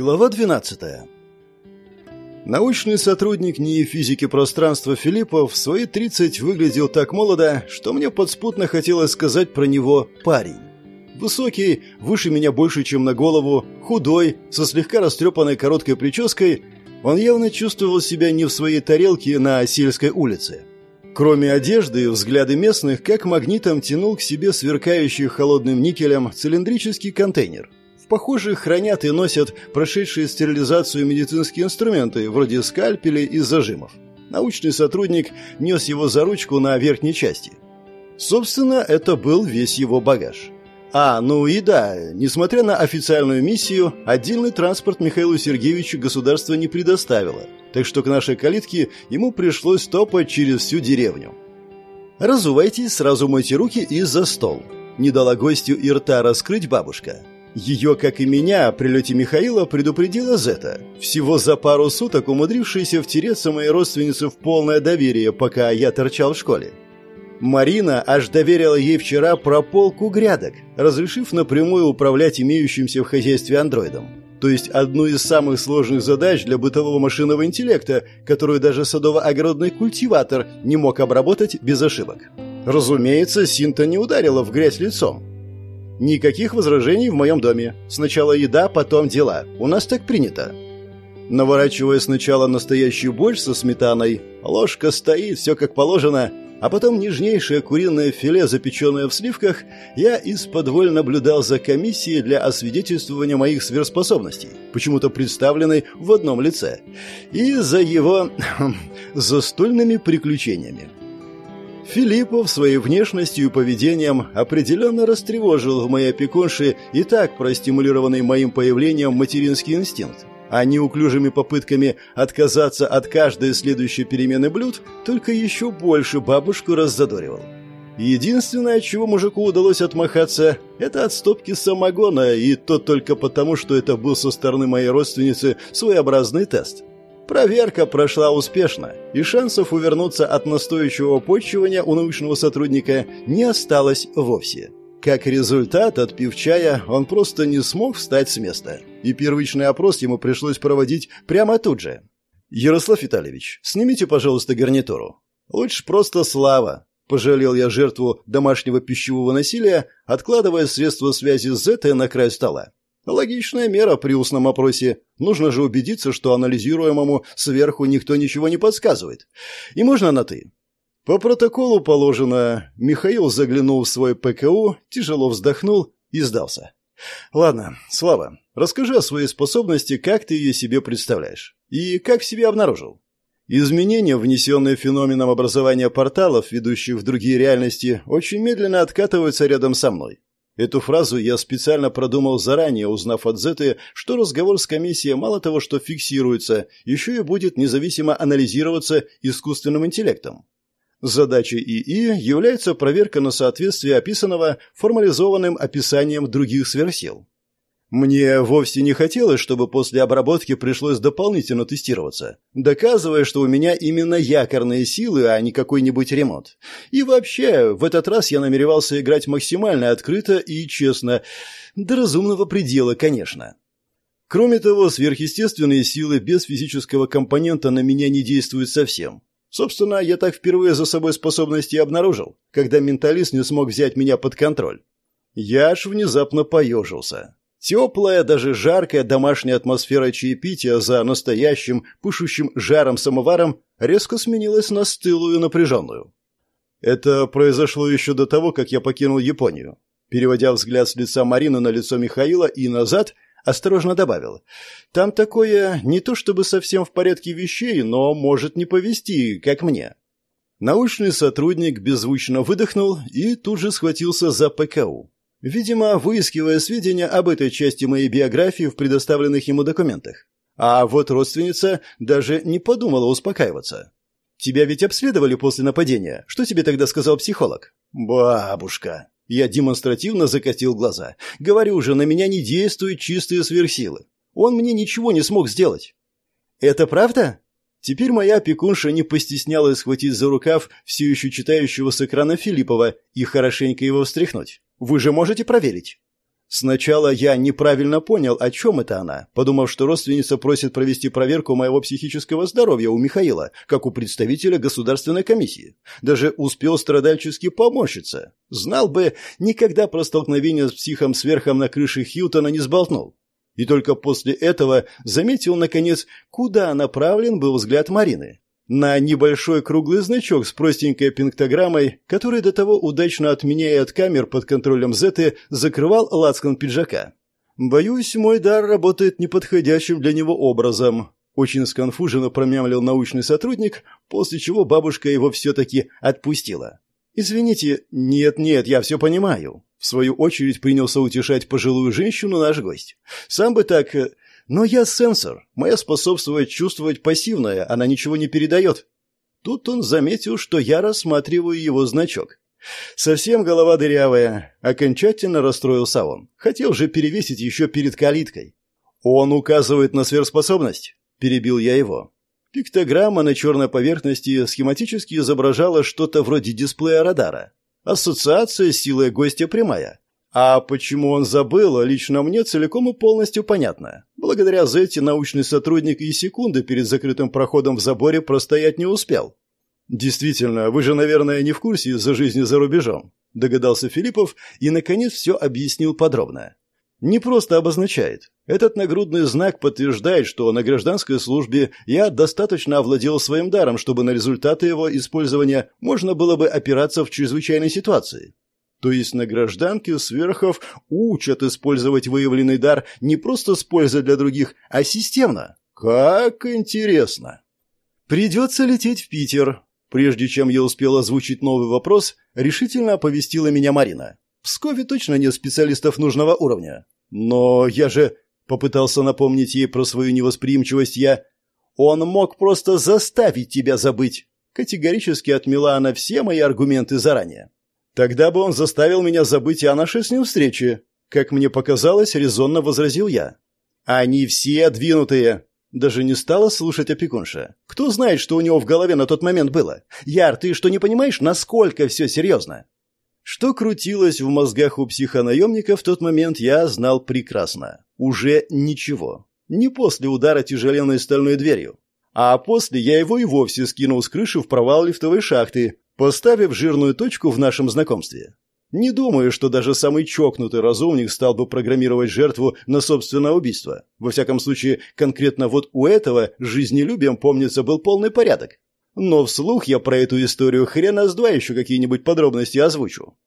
Глава 12. Научный сотрудник НИИ физики пространства Филиппов в свои 30 выглядел так молодо, что мне подспутно хотелось сказать про него «парень». Высокий, выше меня больше, чем на голову, худой, со слегка растрепанной короткой прической, он явно чувствовал себя не в своей тарелке на сельской улице. Кроме одежды, взгляды местных как магнитом тянул к себе сверкающий холодным никелем цилиндрический контейнер. В похожих хранят и носят прошедшие стерилизацию медицинские инструменты, вроде скальпелей и зажимов. Научный сотрудник нес его за ручку на верхней части. Собственно, это был весь его багаж. А, ну и да, несмотря на официальную миссию, отдельный транспорт Михаилу Сергеевичу государство не предоставило, так что к нашей калитке ему пришлось топать через всю деревню. «Разувайтесь, сразу мойте руки и за стол», — не дала гостю и рта раскрыть бабушка. Ее, как и меня, о прилете Михаила предупредила Зета, всего за пару суток умудрившаяся втереться моей родственнице в полное доверие, пока я торчал в школе. Марина аж доверила ей вчера прополку грядок, разрешив напрямую управлять имеющимся в хозяйстве андроидом. То есть одну из самых сложных задач для бытового машинного интеллекта, которую даже садово-огородный культиватор не мог обработать без ошибок. Разумеется, Синта не ударила в грязь лицом. Никаких возражений в моем доме. Сначала еда, потом дела. У нас так принято. Наворачивая сначала настоящую борщ со сметаной, ложка стоит, все как положено, а потом нежнейшее куриное филе, запеченное в сливках, я из-под наблюдал за комиссией для освидетельствования моих сверхспособностей, почему-то представленной в одном лице, и за его застольными приключениями. Филиппов своей внешностью и поведением определенно растревожил в моей опекунше и так простимулированный моим появлением материнский инстинкт а неуклюжими попытками отказаться от каждой следующей перемены блюд только еще больше бабушку раззадоривал. Единственное, чего мужику удалось отмахаться, это от стопки самогона, и то только потому, что это был со стороны моей родственницы своеобразный тест. Проверка прошла успешно, и шансов увернуться от настойчивого почивания у научного сотрудника не осталось вовсе. Как результат, отпив чая, он просто не смог встать с места, и первичный опрос ему пришлось проводить прямо тут же. «Ярослав Витальевич, снимите, пожалуйста, гарнитуру». «Лучше просто слава», – пожалел я жертву домашнего пищевого насилия, откладывая средства связи с Зетой на край стола. Логичная мера при устном опросе. Нужно же убедиться, что анализируемому сверху никто ничего не подсказывает. И можно на «ты». По протоколу положено. Михаил заглянул в свой ПКУ, тяжело вздохнул и сдался. Ладно, Слава, расскажи о своей способности, как ты ее себе представляешь. И как в себе обнаружил. Изменения, внесенные феноменом образования порталов, ведущих в другие реальности, очень медленно откатываются рядом со мной. Эту фразу я специально продумал заранее, узнав от Зеты, что разговор с комиссией мало того, что фиксируется, еще и будет независимо анализироваться искусственным интеллектом. Задачей ИИ является проверка на соответствие описанного формализованным описанием других сверхсил. Мне вовсе не хотелось, чтобы после обработки пришлось дополнительно тестироваться, доказывая, что у меня именно якорные силы, а не какой-нибудь ремонт. И вообще, в этот раз я намеревался играть максимально открыто и честно, до разумного предела, конечно. Кроме того, сверхъестественные силы без физического компонента на меня не действуют совсем. Собственно, я так впервые за собой способности обнаружил, когда менталист не смог взять меня под контроль. Я аж внезапно поежился. Теплая, даже жаркая домашняя атмосфера чаепития за настоящим, пышущим жаром самоваром резко сменилась на стылую напряженную. Это произошло еще до того, как я покинул Японию. Переводя взгляд с лица Марины на лицо Михаила и назад – Осторожно добавил. «Там такое не то чтобы совсем в порядке вещей, но может не повести, как мне». Научный сотрудник беззвучно выдохнул и тут же схватился за ПКУ. Видимо, выискивая сведения об этой части моей биографии в предоставленных ему документах. А вот родственница даже не подумала успокаиваться. «Тебя ведь обследовали после нападения. Что тебе тогда сказал психолог?» «Бабушка», я демонстративно закатил глаза. Говорю же, на меня не действуют чистые сверхсилы. Он мне ничего не смог сделать. Это правда? Теперь моя опекунша не постеснялась схватить за рукав все еще читающего с экрана Филиппова и хорошенько его встряхнуть. Вы же можете проверить. Сначала я неправильно понял, о чем это она, подумав, что родственница просит провести проверку моего психического здоровья у Михаила, как у представителя государственной комиссии. Даже успел страдальчески поморщиться. Знал бы, никогда про столкновение с психом-сверхом на крыше Хьютона не сболтнул. И только после этого заметил, наконец, куда направлен был взгляд Марины на небольшой круглый значок с простенькой пинктограммой, который до того удачно от меня и от камер под контролем Зеты закрывал лацкан пиджака. «Боюсь, мой дар работает неподходящим для него образом», очень сконфуженно промямлил научный сотрудник, после чего бабушка его все-таки отпустила. «Извините, нет-нет, я все понимаю». В свою очередь принялся утешать пожилую женщину наш гость. «Сам бы так... Но я сенсор. Моя способность чувствовать пассивное, она ничего не передает. Тут он заметил, что я рассматриваю его значок. Совсем голова дырявая. Окончательно расстроился он. Хотел же перевесить еще перед калиткой. Он указывает на сверхспособность. Перебил я его. Пиктограмма на черной поверхности схематически изображала что-то вроде дисплея радара. Ассоциация с силой гостя прямая. А почему он забыл, лично мне целиком и полностью понятно. Благодаря Зете научный сотрудник и секунды перед закрытым проходом в заборе простоять не успел. «Действительно, вы же, наверное, не в курсе из-за жизни за рубежом», догадался Филиппов и, наконец, все объяснил подробно. Не просто обозначает. Этот нагрудный знак подтверждает, что на гражданской службе я достаточно овладел своим даром, чтобы на результаты его использования можно было бы опираться в чрезвычайной ситуации. То есть на гражданке сверхов учат использовать выявленный дар не просто с пользой для других, а системно. Как интересно. Придется лететь в Питер. Прежде чем я успел озвучить новый вопрос, решительно оповестила меня Марина. В Пскове точно нет специалистов нужного уровня. Но я же попытался напомнить ей про свою невосприимчивость я. Он мог просто заставить тебя забыть. Категорически отмела она все мои аргументы заранее. Тогда бы он заставил меня забыть о нашей с ним встрече. Как мне показалось, резонно возразил я. Они все двинутые. Даже не стала слушать опекунша. Кто знает, что у него в голове на тот момент было? Яр, ты что, не понимаешь, насколько все серьезно? Что крутилось в мозгах у психонаемника в тот момент, я знал прекрасно. Уже ничего. Не после удара тяжеленной стальной дверью. А после я его и вовсе скинул с крыши в провал лифтовой шахты, поставив жирную точку в нашем знакомстве. Не думаю, что даже самый чокнутый разумник стал бы программировать жертву на собственное убийство. Во всяком случае, конкретно вот у этого жизнелюбием, помнится, был полный порядок. Но вслух я про эту историю хрена с два еще какие-нибудь подробности озвучу.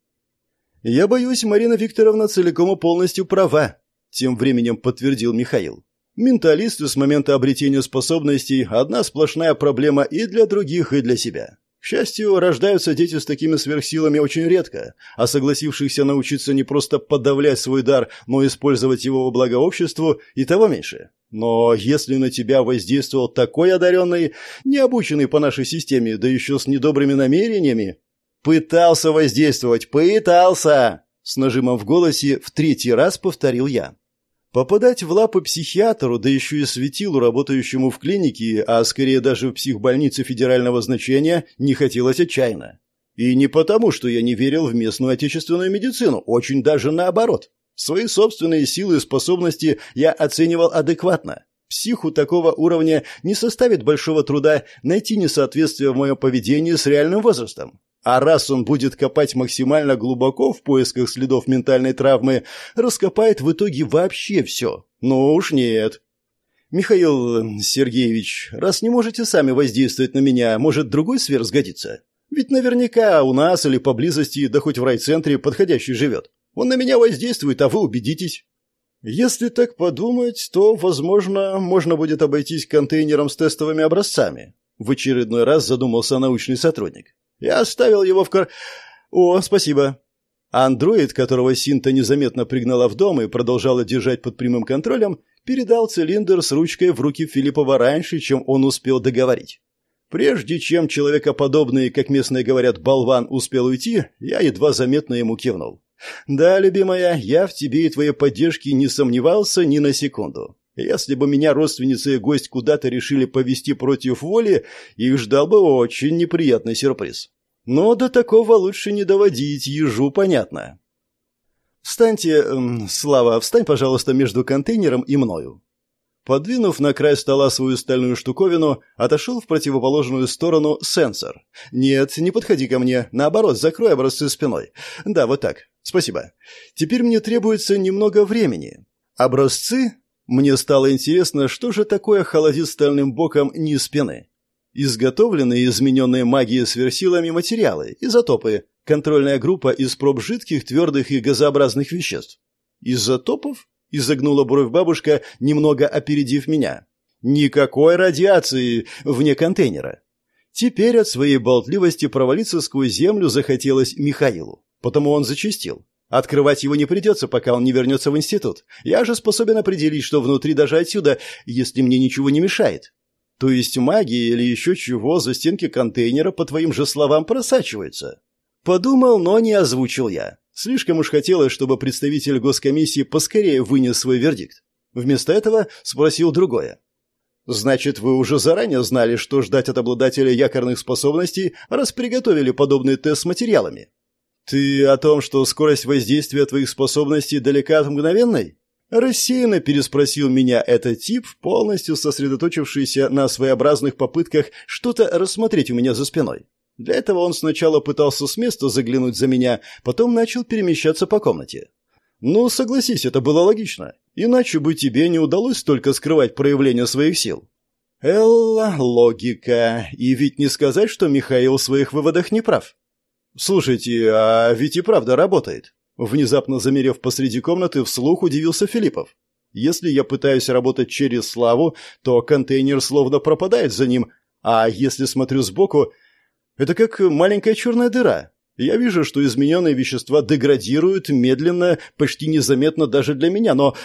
«Я боюсь, Марина Викторовна целиком и полностью права», — тем временем подтвердил Михаил. «Менталисты с момента обретения способностей — одна сплошная проблема и для других, и для себя. К счастью, рождаются дети с такими сверхсилами очень редко, а согласившихся научиться не просто подавлять свой дар, но использовать его во благо обществу и того меньше. Но если на тебя воздействовал такой одаренный, не обученный по нашей системе, да еще с недобрыми намерениями... Пытался воздействовать, пытался! С нажимом в голосе в третий раз повторил я. Попадать в лапы психиатру, да еще и светилу, работающему в клинике, а скорее даже в психбольнице федерального значения, не хотелось отчаянно. И не потому, что я не верил в местную отечественную медицину, очень даже наоборот. Свои собственные силы и способности я оценивал адекватно. Психу такого уровня не составит большого труда найти несоответствие в моем поведении с реальным возрастом. А раз он будет копать максимально глубоко в поисках следов ментальной травмы, раскопает в итоге вообще все. Ну уж нет. Михаил Сергеевич, раз не можете сами воздействовать на меня, может, другой сфер сгодится? Ведь наверняка у нас или поблизости, да хоть в райцентре, подходящий живет. Он на меня воздействует, а вы убедитесь. Если так подумать, то, возможно, можно будет обойтись контейнером с тестовыми образцами. В очередной раз задумался научный сотрудник. Я оставил его в кар... О, спасибо. Андроид, которого Синта незаметно пригнала в дом и продолжала держать под прямым контролем, передал цилиндр с ручкой в руки Филиппова раньше, чем он успел договорить. Прежде чем человекоподобный, как местные говорят, болван успел уйти, я едва заметно ему кивнул. «Да, любимая, я в тебе и твоей поддержке не сомневался ни на секунду. Если бы меня родственница и гость куда-то решили повести против воли, их ждал бы очень неприятный сюрприз. Но до такого лучше не доводить, ежу понятно. Встаньте, эм, Слава, встань, пожалуйста, между контейнером и мною. Подвинув на край стола свою стальную штуковину, отошел в противоположную сторону сенсор. «Нет, не подходи ко мне. Наоборот, закрой образцы спиной. Да, вот так. Спасибо. Теперь мне требуется немного времени. Образцы? Мне стало интересно, что же такое холодит стальным боком низ спины. Изготовленные измененные магией сверхсилами материалы, изотопы, контрольная группа из проб жидких, твердых и газообразных веществ. Изотопов? изогнула бровь бабушка, немного опередив меня. Никакой радиации вне контейнера. Теперь от своей болтливости провалиться сквозь землю захотелось Михаилу. Потому он зачастил. Открывать его не придется, пока он не вернется в институт. Я же способен определить, что внутри даже отсюда, если мне ничего не мешает. То есть магия или еще чего за стенки контейнера, по твоим же словам, просачивается. Подумал, но не озвучил я. Слишком уж хотелось, чтобы представитель госкомиссии поскорее вынес свой вердикт. Вместо этого спросил другое. «Значит, вы уже заранее знали, что ждать от обладателя якорных способностей, раз приготовили подобный тест с материалами?» «Ты о том, что скорость воздействия твоих способностей далека от мгновенной?» Рассеянно переспросил меня этот тип, полностью сосредоточившийся на своеобразных попытках что-то рассмотреть у меня за спиной. Для этого он сначала пытался с места заглянуть за меня, потом начал перемещаться по комнате. Ну, согласись, это было логично. Иначе бы тебе не удалось только скрывать проявление своих сил. Элла, логика. И ведь не сказать, что Михаил в своих выводах не прав. Слушайте, а ведь и правда работает. Внезапно замерев посреди комнаты, вслух удивился Филиппов. Если я пытаюсь работать через славу, то контейнер словно пропадает за ним, а если смотрю сбоку, это как маленькая черная дыра. Я вижу, что измененные вещества деградируют медленно, почти незаметно даже для меня, но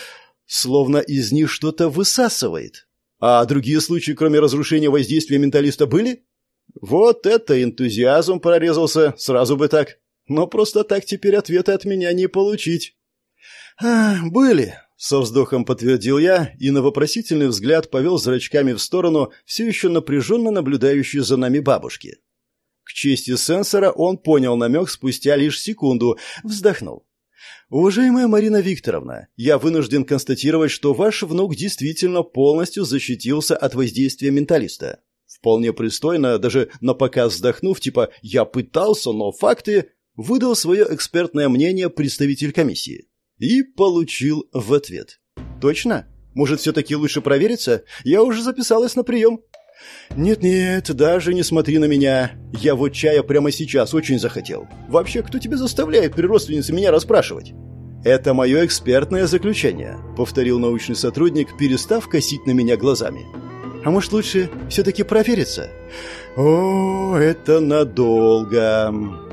словно из них что-то высасывает. А другие случаи, кроме разрушения воздействия менталиста, были? Вот это энтузиазм прорезался, сразу бы так. Но просто так теперь ответа от меня не получить. А, были, со вздохом подтвердил я и на вопросительный взгляд повел зрачками в сторону все еще напряженно наблюдающей за нами бабушки. К чести сенсора он понял намек спустя лишь секунду, вздохнул. «Уважаемая Марина Викторовна, я вынужден констатировать, что ваш внук действительно полностью защитился от воздействия менталиста. Вполне пристойно, даже на показ вздохнув, типа «я пытался, но факты», выдал свое экспертное мнение представитель комиссии. И получил в ответ. «Точно? Может, все-таки лучше провериться? Я уже записалась на прием». «Нет-нет, даже не смотри на меня. Я вот чая прямо сейчас очень захотел. Вообще, кто тебя заставляет при родственнице меня расспрашивать?» «Это мое экспертное заключение», — повторил научный сотрудник, перестав косить на меня глазами. «А может, лучше все-таки провериться?» «О, это надолго!»